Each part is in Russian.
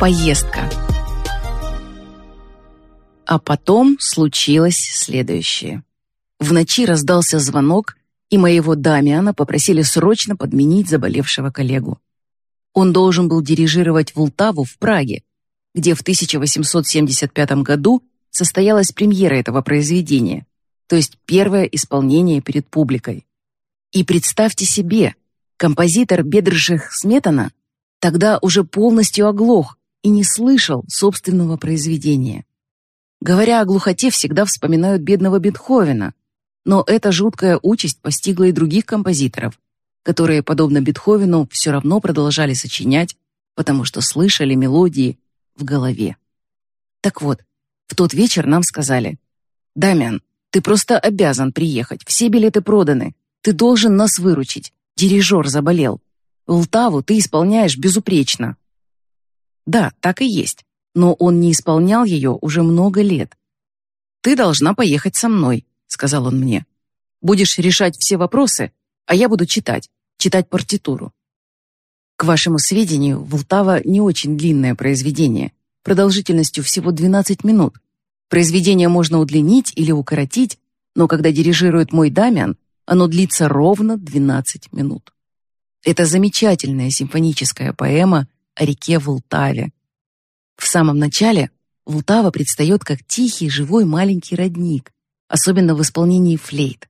Поездка. А потом случилось следующее. В ночи раздался звонок, и моего Дамиана попросили срочно подменить заболевшего коллегу. Он должен был дирижировать Вултаву в Праге, где в 1875 году состоялась премьера этого произведения, то есть первое исполнение перед публикой. И представьте себе, композитор Бедржих Сметана тогда уже полностью оглох и не слышал собственного произведения. Говоря о глухоте, всегда вспоминают бедного Бетховена, но эта жуткая участь постигла и других композиторов, которые, подобно Бетховену, все равно продолжали сочинять, потому что слышали мелодии в голове. Так вот, в тот вечер нам сказали, «Дамиан, ты просто обязан приехать, все билеты проданы, ты должен нас выручить, дирижер заболел. Лтаву ты исполняешь безупречно». Да, так и есть, но он не исполнял ее уже много лет. «Ты должна поехать со мной», — сказал он мне. «Будешь решать все вопросы, а я буду читать, читать партитуру». К вашему сведению, Вултава не очень длинное произведение, продолжительностью всего 12 минут. Произведение можно удлинить или укоротить, но когда дирижирует мой Дамиан, оно длится ровно 12 минут. Это замечательная симфоническая поэма реке Вултаве. В самом начале Вултава предстает как тихий, живой маленький родник, особенно в исполнении флейт.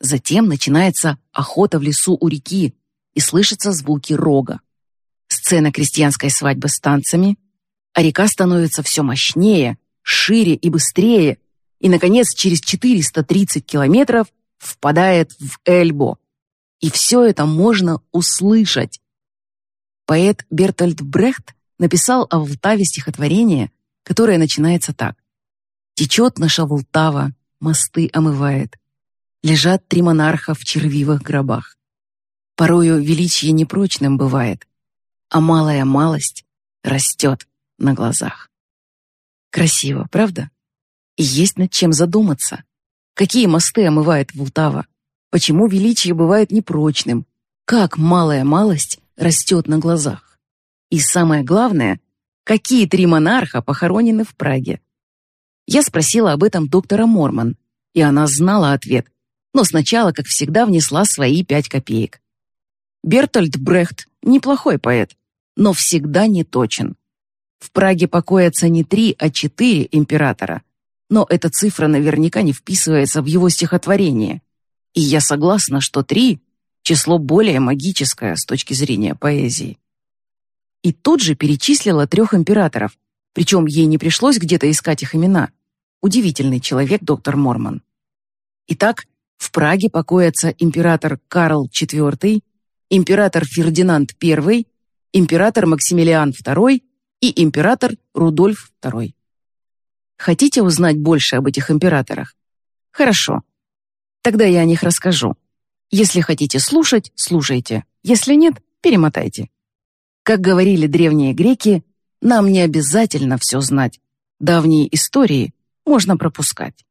Затем начинается охота в лесу у реки, и слышатся звуки рога. Сцена крестьянской свадьбы с танцами, а река становится все мощнее, шире и быстрее, и, наконец, через 430 километров впадает в Эльбо. И все это можно услышать. Поэт Бертольд Брехт написал о Волтаве стихотворение, которое начинается так. «Течет наша Волтава, мосты омывает. Лежат три монарха в червивых гробах. Порою величие непрочным бывает, а малая малость растет на глазах». Красиво, правда? И есть над чем задуматься. Какие мосты омывает Волтава? Почему величие бывает непрочным? Как малая малость растет на глазах. И самое главное, какие три монарха похоронены в Праге. Я спросила об этом доктора Морман, и она знала ответ, но сначала, как всегда, внесла свои пять копеек. Бертольд Брехт – неплохой поэт, но всегда не точен. В Праге покоятся не три, а четыре императора, но эта цифра наверняка не вписывается в его стихотворение. И я согласна, что три число более магическое с точки зрения поэзии. И тут же перечислила трех императоров, причем ей не пришлось где-то искать их имена. Удивительный человек доктор Морман. Итак, в Праге покоятся император Карл IV, император Фердинанд I, император Максимилиан II и император Рудольф II. Хотите узнать больше об этих императорах? Хорошо. Тогда я о них расскажу. Если хотите слушать, слушайте. Если нет, перемотайте. Как говорили древние греки, нам не обязательно все знать. Давние истории можно пропускать.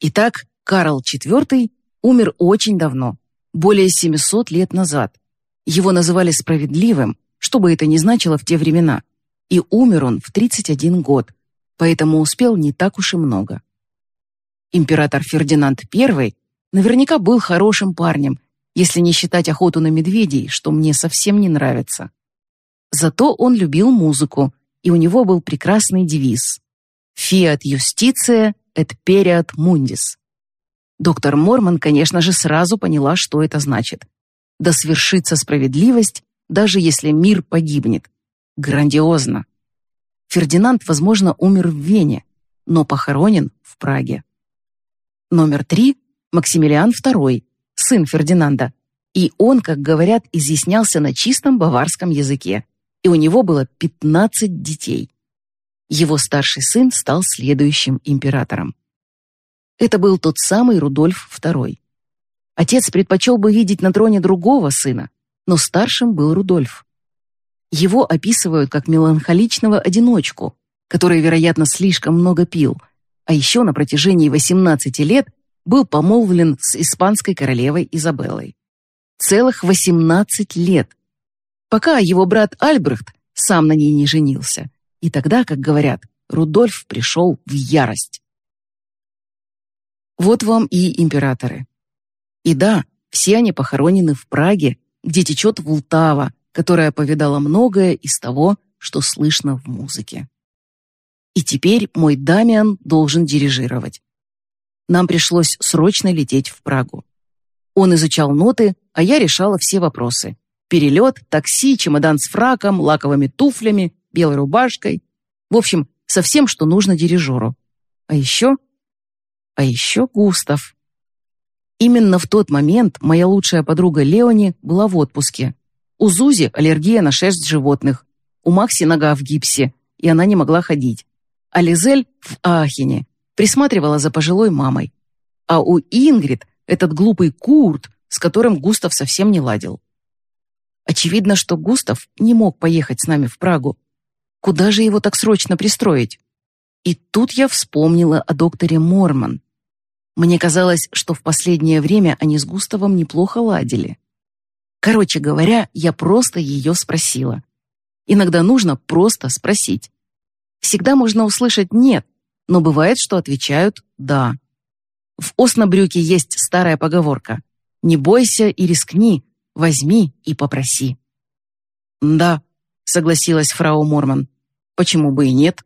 Итак, Карл IV умер очень давно, более 700 лет назад. Его называли справедливым, что бы это ни значило в те времена. И умер он в 31 год, поэтому успел не так уж и много. Император Фердинанд I Наверняка был хорошим парнем, если не считать охоту на медведей, что мне совсем не нравится. Зато он любил музыку, и у него был прекрасный девиз «Fiat justitia et periat mundis». Доктор Морман, конечно же, сразу поняла, что это значит. Да свершится справедливость, даже если мир погибнет. Грандиозно. Фердинанд, возможно, умер в Вене, но похоронен в Праге. Номер три Максимилиан II, сын Фердинанда, и он, как говорят, изъяснялся на чистом баварском языке, и у него было 15 детей. Его старший сын стал следующим императором. Это был тот самый Рудольф II. Отец предпочел бы видеть на троне другого сына, но старшим был Рудольф. Его описывают как меланхоличного одиночку, который, вероятно, слишком много пил, а еще на протяжении 18 лет был помолвлен с испанской королевой Изабеллой. Целых 18 лет. Пока его брат Альбрехт сам на ней не женился. И тогда, как говорят, Рудольф пришел в ярость. Вот вам и императоры. И да, все они похоронены в Праге, где течет Вултава, которая повидала многое из того, что слышно в музыке. И теперь мой Дамиан должен дирижировать. Нам пришлось срочно лететь в Прагу. Он изучал ноты, а я решала все вопросы. Перелет, такси, чемодан с фраком, лаковыми туфлями, белой рубашкой. В общем, со всем, что нужно дирижеру. А еще... А еще Густав. Именно в тот момент моя лучшая подруга Леони была в отпуске. У Зузи аллергия на шерсть животных, у Макси нога в гипсе, и она не могла ходить. А Лизель в Ахене присматривала за пожилой мамой. А у Ингрид этот глупый Курт, с которым Густав совсем не ладил. Очевидно, что Густав не мог поехать с нами в Прагу. Куда же его так срочно пристроить? И тут я вспомнила о докторе Морман. Мне казалось, что в последнее время они с Густавом неплохо ладили. Короче говоря, я просто ее спросила. Иногда нужно просто спросить. Всегда можно услышать «нет», но бывает, что отвечают «да». В Оснобрюке есть старая поговорка «Не бойся и рискни, возьми и попроси». «Да», — согласилась фрау Морман, «почему бы и нет?»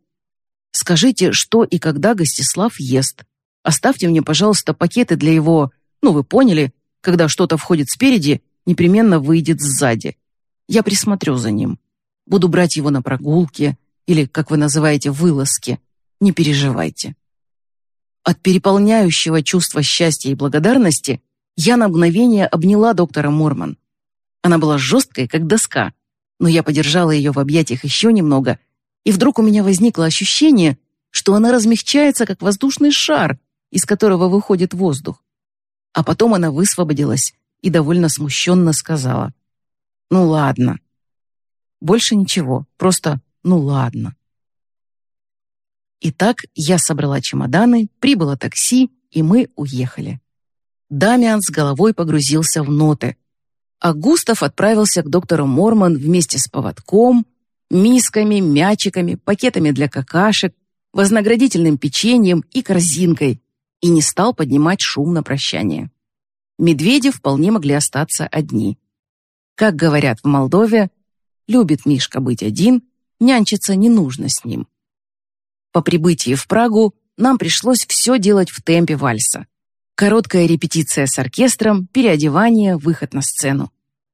«Скажите, что и когда Гостислав ест. Оставьте мне, пожалуйста, пакеты для его, ну, вы поняли, когда что-то входит спереди, непременно выйдет сзади. Я присмотрю за ним. Буду брать его на прогулки или, как вы называете, вылазки. Не переживайте». От переполняющего чувства счастья и благодарности я на мгновение обняла доктора Морман. Она была жесткой, как доска, но я подержала ее в объятиях еще немного, и вдруг у меня возникло ощущение, что она размягчается, как воздушный шар, из которого выходит воздух. А потом она высвободилась и довольно смущенно сказала. «Ну ладно». Больше ничего, просто «ну ладно». Итак, я собрала чемоданы, прибыло такси, и мы уехали. Дамиан с головой погрузился в ноты, а Густав отправился к доктору Морман вместе с поводком, мисками, мячиками, пакетами для какашек, вознаградительным печеньем и корзинкой, и не стал поднимать шум на прощание. Медведи вполне могли остаться одни. Как говорят в Молдове, любит Мишка быть один, нянчиться не нужно с ним. По прибытии в Прагу нам пришлось все делать в темпе вальса. Короткая репетиция с оркестром, переодевание, выход на сцену.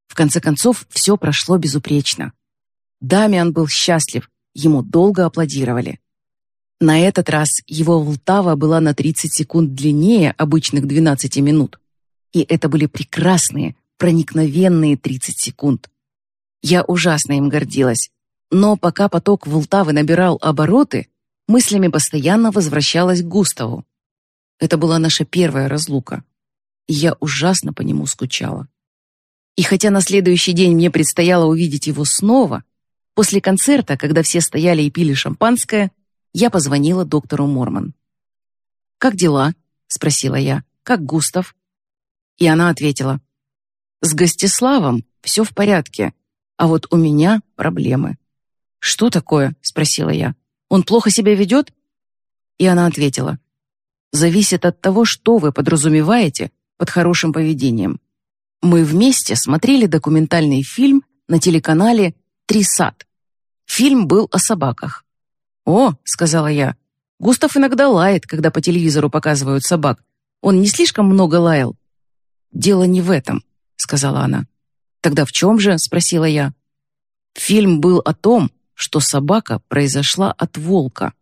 В конце концов, все прошло безупречно. Дамиан был счастлив, ему долго аплодировали. На этот раз его Влтава была на 30 секунд длиннее обычных 12 минут. И это были прекрасные, проникновенные 30 секунд. Я ужасно им гордилась. Но пока поток Влтавы набирал обороты, мыслями постоянно возвращалась к Густаву. Это была наша первая разлука. И я ужасно по нему скучала. И хотя на следующий день мне предстояло увидеть его снова, после концерта, когда все стояли и пили шампанское, я позвонила доктору Морман. «Как дела?» — спросила я. «Как Густав?» И она ответила. «С Гостиславом все в порядке, а вот у меня проблемы». «Что такое?» — спросила я. Он плохо себя ведет?» И она ответила, «Зависит от того, что вы подразумеваете под хорошим поведением. Мы вместе смотрели документальный фильм на телеканале «Трисат». Фильм был о собаках. «О», — сказала я, — «Густав иногда лает, когда по телевизору показывают собак. Он не слишком много лаял». «Дело не в этом», — сказала она. «Тогда в чем же?» — спросила я. Фильм был о том, что собака произошла от волка.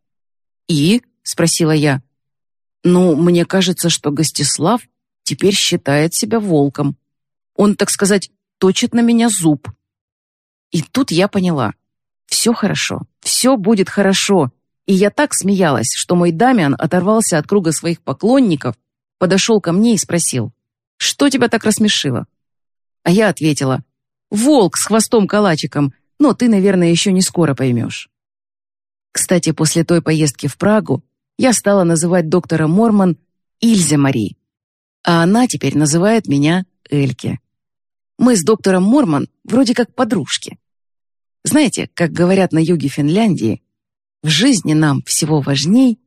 «И?» — спросила я. «Ну, мне кажется, что Гостислав теперь считает себя волком. Он, так сказать, точит на меня зуб». И тут я поняла. Все хорошо, все будет хорошо. И я так смеялась, что мой Дамиан оторвался от круга своих поклонников, подошел ко мне и спросил, «Что тебя так рассмешило?» А я ответила, «Волк с хвостом-калачиком, но ты, наверное, еще не скоро поймешь. Кстати, после той поездки в Прагу я стала называть доктора Морман Ильзе Мари, а она теперь называет меня Эльке. Мы с доктором Морман вроде как подружки. Знаете, как говорят на юге Финляндии, в жизни нам всего важней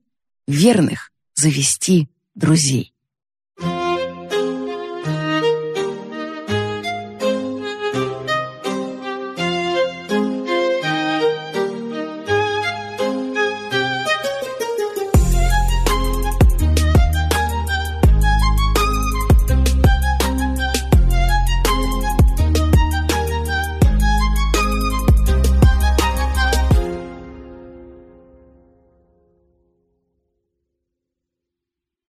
верных завести друзей.